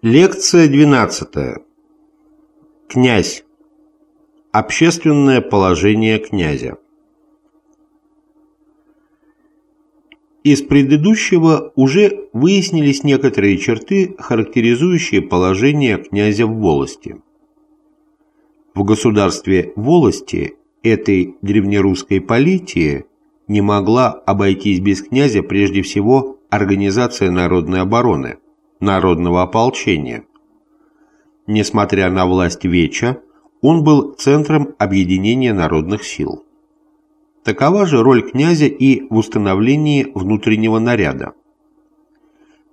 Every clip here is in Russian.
Лекция 12. Князь. Общественное положение князя. Из предыдущего уже выяснились некоторые черты, характеризующие положение князя в волости. В государстве волости этой древнерусской политии не могла обойтись без князя прежде всего организация народной обороны, народного ополчения. Несмотря на власть Веча, он был центром объединения народных сил. Такова же роль князя и в установлении внутреннего наряда.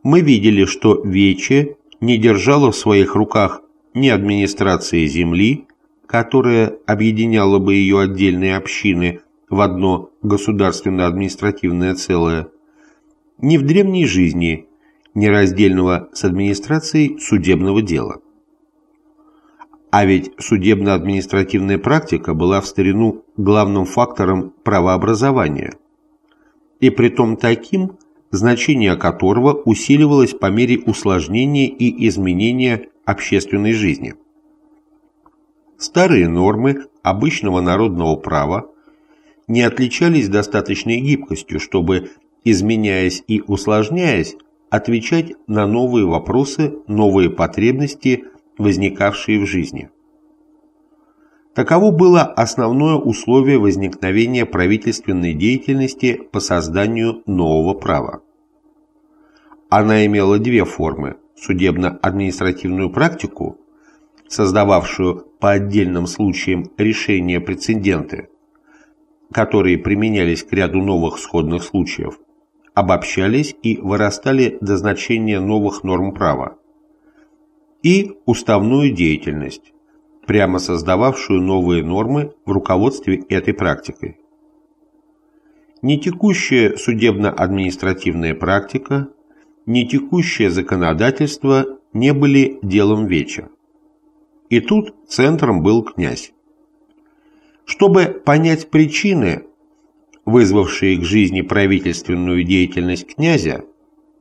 Мы видели, что Вече не держало в своих руках ни администрации земли, которая объединяла бы ее отдельные общины в одно государственно-административное целое, ни в древней жизни нераздельного с администрацией судебного дела. А ведь судебно-административная практика была в старину главным фактором правообразования, и притом таким, значение которого усиливалось по мере усложнения и изменения общественной жизни. Старые нормы обычного народного права не отличались достаточной гибкостью, чтобы, изменяясь и усложняясь, отвечать на новые вопросы, новые потребности, возникавшие в жизни. Таково было основное условие возникновения правительственной деятельности по созданию нового права. Она имела две формы – судебно-административную практику, создававшую по отдельным случаям решения прецеденты, которые применялись к ряду новых сходных случаев, обобщались и вырастали до значения новых норм права, и уставную деятельность, прямо создававшую новые нормы в руководстве этой практикой. Не текущая судебно-административная практика, не текущее законодательство не были делом веча. И тут центром был князь. Чтобы понять причины, вызвавшие к жизни правительственную деятельность князя,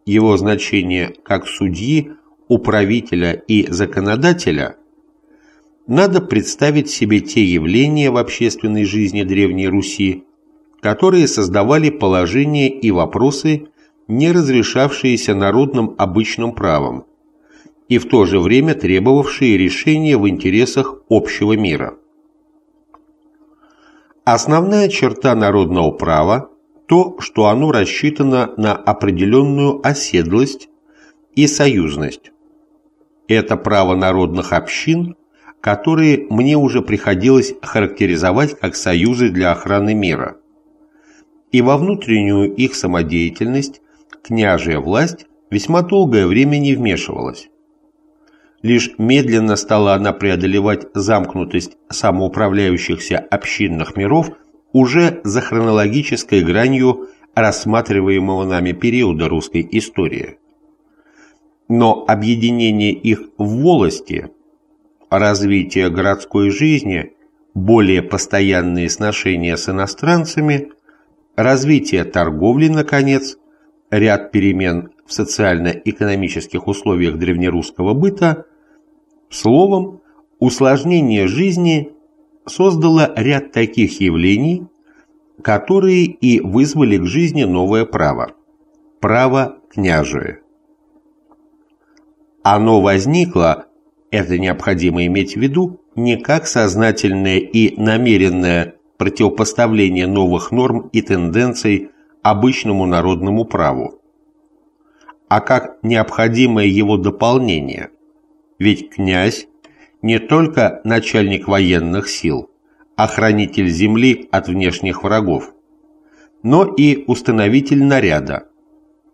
его значение как судьи, управителя и законодателя, надо представить себе те явления в общественной жизни Древней Руси, которые создавали положение и вопросы, не разрешавшиеся народным обычным правом, и в то же время требовавшие решения в интересах общего мира. Основная черта народного права – то, что оно рассчитано на определенную оседлость и союзность. Это право народных общин, которые мне уже приходилось характеризовать как союзы для охраны мира. И во внутреннюю их самодеятельность княжья власть весьма долгое время не вмешивалась. Лишь медленно стала она преодолевать замкнутость самоуправляющихся общинных миров уже за хронологической гранью рассматриваемого нами периода русской истории. Но объединение их в волости, развитие городской жизни, более постоянные сношения с иностранцами, развитие торговли, наконец, ряд перемен в социально-экономических условиях древнерусского быта – Словом, усложнение жизни создало ряд таких явлений, которые и вызвали к жизни новое право – право княжие. Оно возникло, это необходимо иметь в виду, не как сознательное и намеренное противопоставление новых норм и тенденций обычному народному праву, а как необходимое его дополнение – ведь князь не только начальник военных сил, охранитель земли от внешних врагов, но и установитель наряда.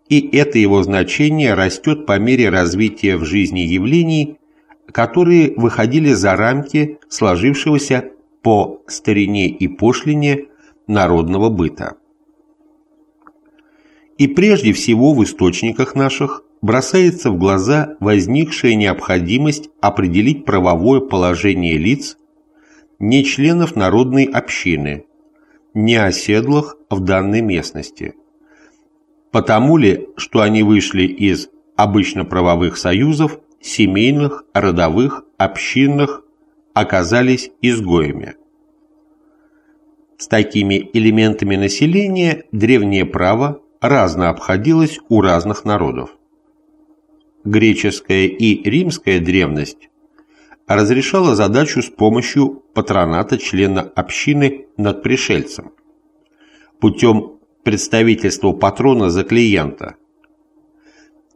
И это его значение растет по мере развития в жизни явлений, которые выходили за рамки сложившегося по старине и пошлине народного быта. И прежде всего в источниках наших бросается в глаза возникшая необходимость определить правовое положение лиц, не членов народной общины, не оседлых в данной местности. Потому ли, что они вышли из обычно правовых союзов семейных, родовых, общинных оказались изгоями. С такими элементами населения древнее право разно обходилось у разных народов. Греческая и римская древность разрешала задачу с помощью патроната члена общины над пришельцем, путем представительства патрона за клиента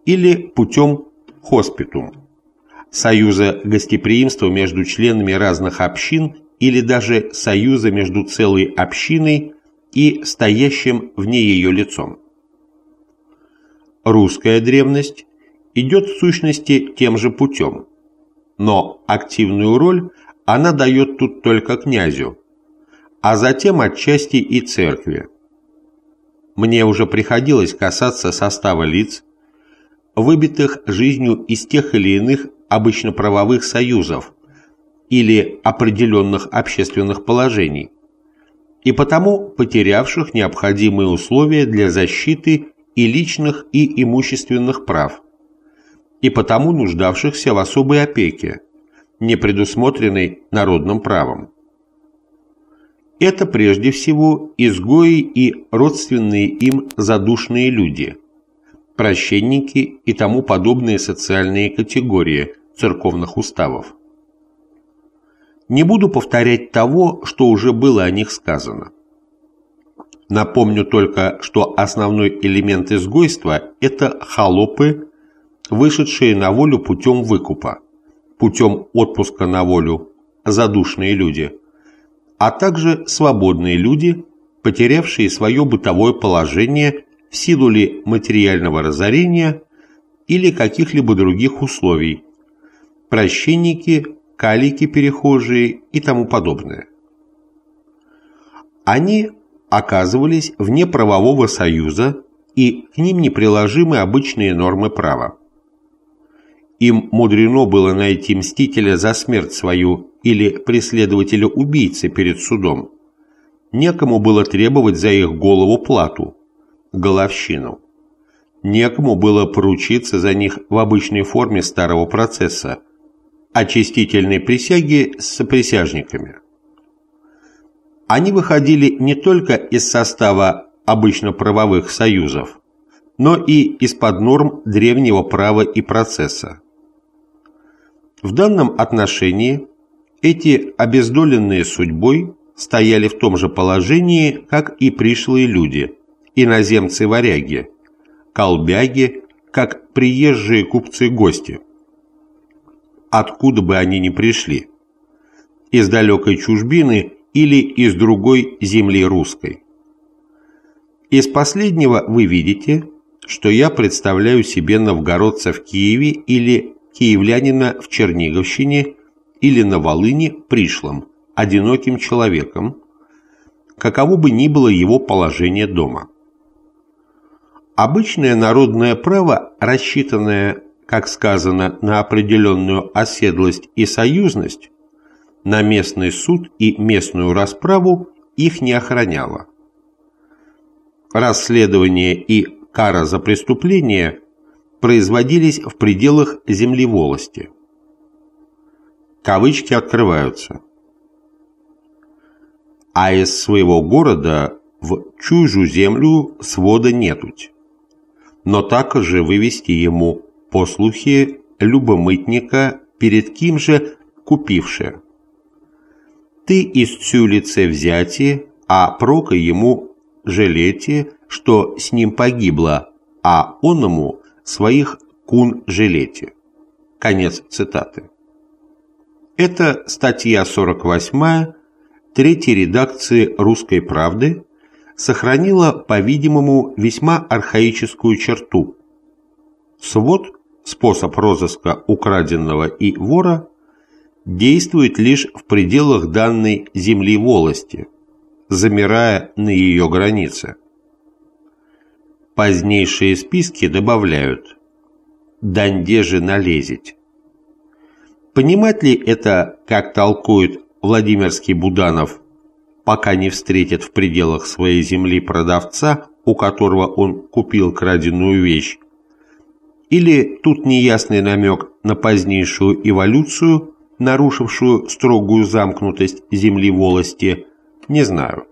или путем хоспитум, союза гостеприимства между членами разных общин или даже союза между целой общиной и стоящим вне ее лицом. Русская древность идет в сущности тем же путем, но активную роль она дает тут только князю, а затем отчасти и церкви. Мне уже приходилось касаться состава лиц, выбитых жизнью из тех или иных обычно правовых союзов или определенных общественных положений, и потому потерявших необходимые условия для защиты и личных, и имущественных прав, и потому нуждавшихся в особой опеке, не предусмотренной народным правом. Это прежде всего изгои и родственные им задушные люди, прощенники и тому подобные социальные категории церковных уставов. Не буду повторять того, что уже было о них сказано. Напомню только, что основной элемент изгойства – это холопы, вышедшие на волю путем выкупа, путем отпуска на волю, задушные люди, а также свободные люди, потерявшие свое бытовое положение в силу ли материального разорения или каких-либо других условий, прощенники, калики перехожие и тому подобное. Они оказывались вне правового союза и к ним неприложимы обычные нормы права. Им мудрено было найти мстителя за смерть свою или преследователя-убийцы перед судом. Некому было требовать за их голову плату, головщину. Некому было поручиться за них в обычной форме старого процесса, очистительной присяги с соприсяжниками. Они выходили не только из состава обычно правовых союзов, но и из-под норм древнего права и процесса. В данном отношении эти обездоленные судьбой стояли в том же положении, как и пришлые люди, иноземцы-варяги, колбяги, как приезжие купцы-гости. Откуда бы они ни пришли, из далекой чужбины или из другой земли русской. Из последнего вы видите, что я представляю себе новгородца в Киеве или киевлянина в Черниговщине или на Волыне пришлым, одиноким человеком, каково бы ни было его положение дома. Обычное народное право, рассчитанное, как сказано, на определенную оседлость и союзность, на местный суд и местную расправу их не охраняло. Расследование и кара за преступление производились в пределах землеволости. Кавычки открываются. А из своего города в чужую землю свода нетуть. Но так же вывести ему послухи любомытника перед кем же купившее ты из цюлице взяти, а прока ему жалете, что с ним погибло, а оному своих кун жалете. Конец цитаты. Это статья 48 третьей редакции «Русской правды» сохранила, по-видимому, весьма архаическую черту. Свод, способ розыска украденного и вора, действует лишь в пределах данной земли волости, замирая на ее границе. Позднейшие списки добавляют «Данде же налезить». Понимать ли это, как толкует Владимирский Буданов, пока не встретит в пределах своей земли продавца, у которого он купил краденую вещь, Или тут неясный намек на позднейшую эволюцию, нарушившую строгую замкнутость земли волости, не знаю.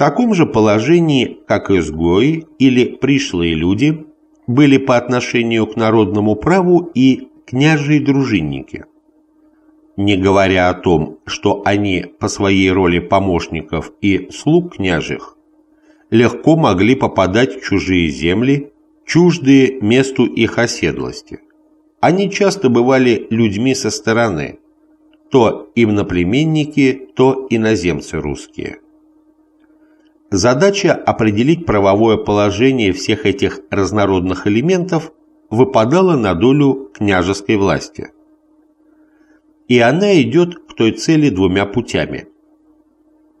Таком же положении, как изгои или пришлые люди, были по отношению к народному праву и княжие дружинники. Не говоря о том, что они по своей роли помощников и слуг княжих легко могли попадать в чужие земли, чуждые месту их оседлости. Они часто бывали людьми со стороны, то имноплеменники, то иноземцы русские. Задача определить правовое положение всех этих разнородных элементов выпадала на долю княжеской власти. И она идет к той цели двумя путями.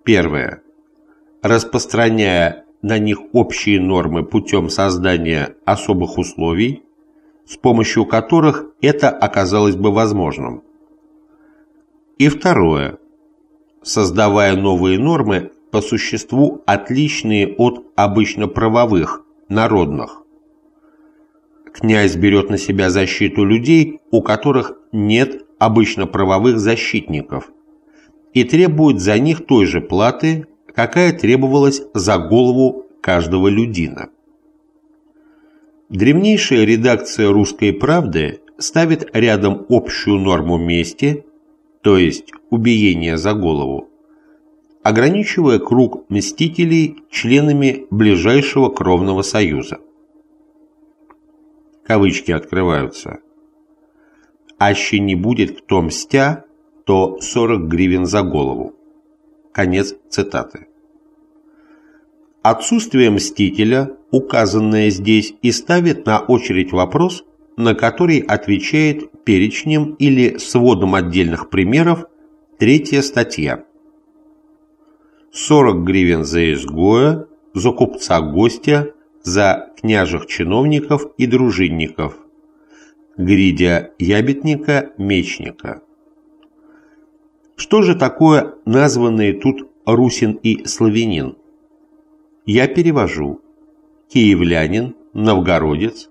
Первое. Распространяя на них общие нормы путем создания особых условий, с помощью которых это оказалось бы возможным. И второе. Создавая новые нормы, по существу отличные от обычно правовых, народных. Князь берет на себя защиту людей, у которых нет обычно правовых защитников, и требует за них той же платы, какая требовалась за голову каждого людина. Древнейшая редакция «Русской правды» ставит рядом общую норму мести, то есть убиение за голову, ограничивая круг мстителей членами ближайшего кровного союза. Кавычки открываются. «Аще не будет кто мстя, то 40 гривен за голову». Конец цитаты. Отсутствие мстителя, указанное здесь, и ставит на очередь вопрос, на который отвечает перечнем или сводом отдельных примеров третья статья. 40 гривен за изгоя, за купца-гостя, за княжих чиновников и дружинников, гридя ябедника-мечника. Что же такое названные тут русин и славянин? Я перевожу. Киевлянин, новгородец,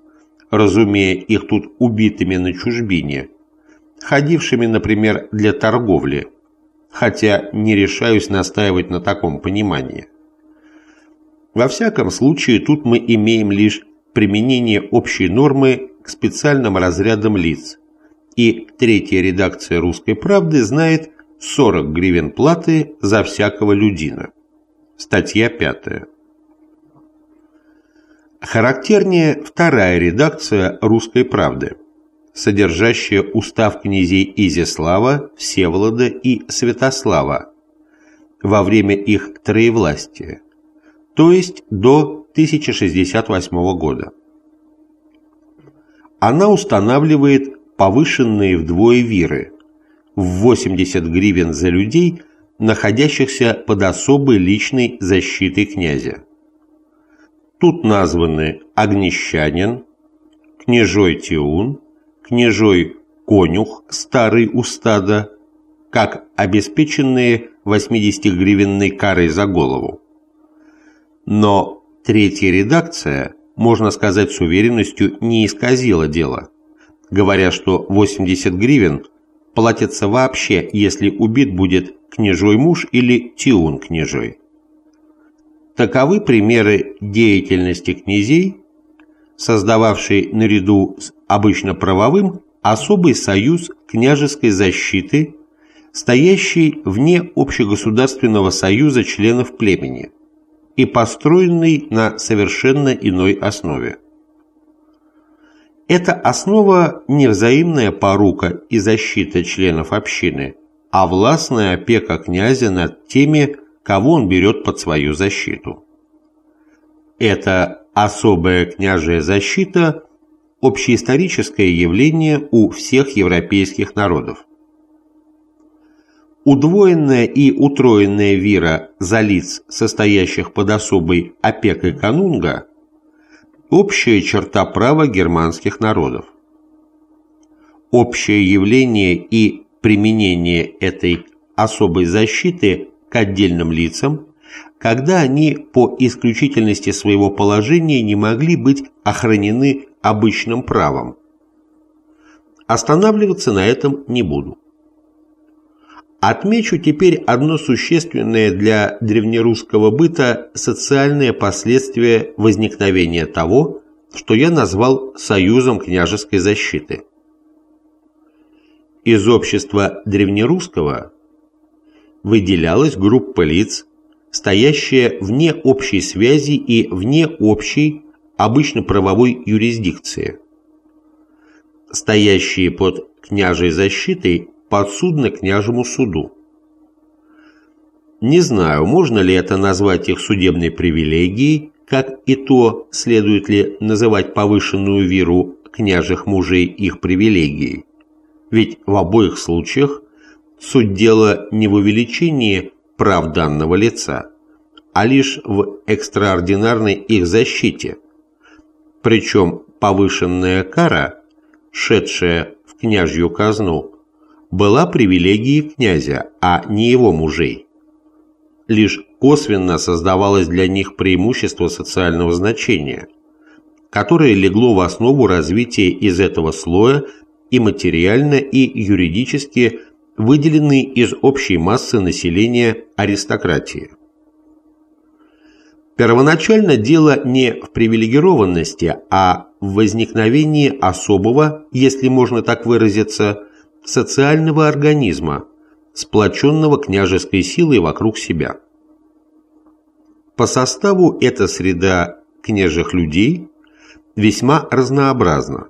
разумея их тут убитыми на чужбине, ходившими, например, для торговли, хотя не решаюсь настаивать на таком понимании. Во всяком случае, тут мы имеем лишь применение общей нормы к специальным разрядам лиц, и третья редакция «Русской правды» знает 40 гривен платы за всякого людина. Статья 5. Характернее вторая редакция «Русской правды», содержащая устав князей Изяслава, Всеволода и Святослава во время их троевластия, то есть до 1068 года. Она устанавливает повышенные вдвое виры в 80 гривен за людей, находящихся под особой личной защитой князя. Тут названы Огнещанин, Княжой Тиун, Княжой Конюх, Старый у стада, как обеспеченные 80-гривенной карой за голову. Но третья редакция, можно сказать с уверенностью, не исказила дело, говоря, что 80 гривен платятся вообще, если убит будет княжой муж или тиун княжой. Таковы примеры деятельности князей, создававшей наряду с обычно правовым особый союз княжеской защиты, стоящий вне общегосударственного союза членов племени и построенный на совершенно иной основе. Эта основа не взаимная порука и защита членов общины, а властная опека князя над теми, кого он берет под свою защиту. Это особая княжая защита – общеисторическое явление у всех европейских народов. Удвоенная и утроенная вера за лиц, состоящих под особой опекой канунга – общая черта права германских народов. Общее явление и применение этой особой защиты к отдельным лицам, когда они по исключительности своего положения не могли быть охранены обычным правом. Останавливаться на этом не буду. Отмечу теперь одно существенное для древнерусского быта социальное последствие возникновения того, что я назвал союзом княжеской защиты. Из общества древнерусского выделялась группа лиц, стоящая вне общей связи и вне общей, обычно правовой юрисдикции, стоящие под княжей защитой подсудны княжему суду. Не знаю, можно ли это назвать их судебной привилегией, как и то, следует ли называть повышенную веру княжих мужей их привилегией. Ведь в обоих случаях суть дела не в увеличении прав данного лица, а лишь в экстраординарной их защите. Причем повышенная кара, шедшая в княжью казну, была привилегией князя, а не его мужей. Лишь косвенно создавалось для них преимущество социального значения, которое легло в основу развития из этого слоя и материально, и юридически выделенной из общей массы населения аристократии. Первоначально дело не в привилегированности, а в возникновении особого, если можно так выразиться, социального организма, сплоченного княжеской силой вокруг себя. По составу эта среда княжих людей весьма разнообразна.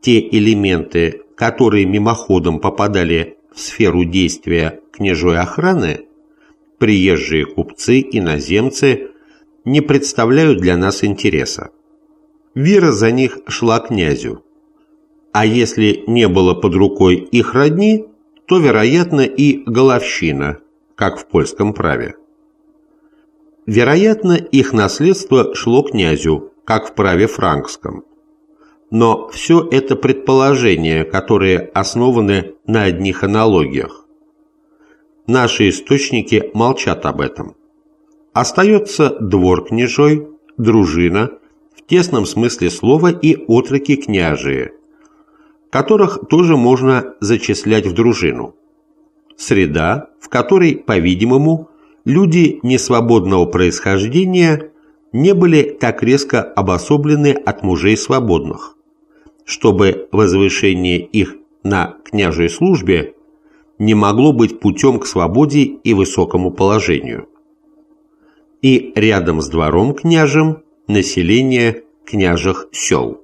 Те элементы, которые мимоходом попадали в сферу действия княжой охраны, приезжие купцы, иноземцы, не представляют для нас интереса. Вера за них шла князю, а если не было под рукой их родни, то, вероятно, и головщина, как в польском праве. Вероятно, их наследство шло князю, как в праве франкском. Но все это предположения, которые основаны на одних аналогиях. Наши источники молчат об этом. Остается двор княжой, дружина, в тесном смысле слова и отроки княжие – которых тоже можно зачислять в дружину. Среда, в которой, по-видимому, люди несвободного происхождения не были так резко обособлены от мужей свободных, чтобы возвышение их на княжей службе не могло быть путем к свободе и высокому положению. И рядом с двором княжем население княжих сел.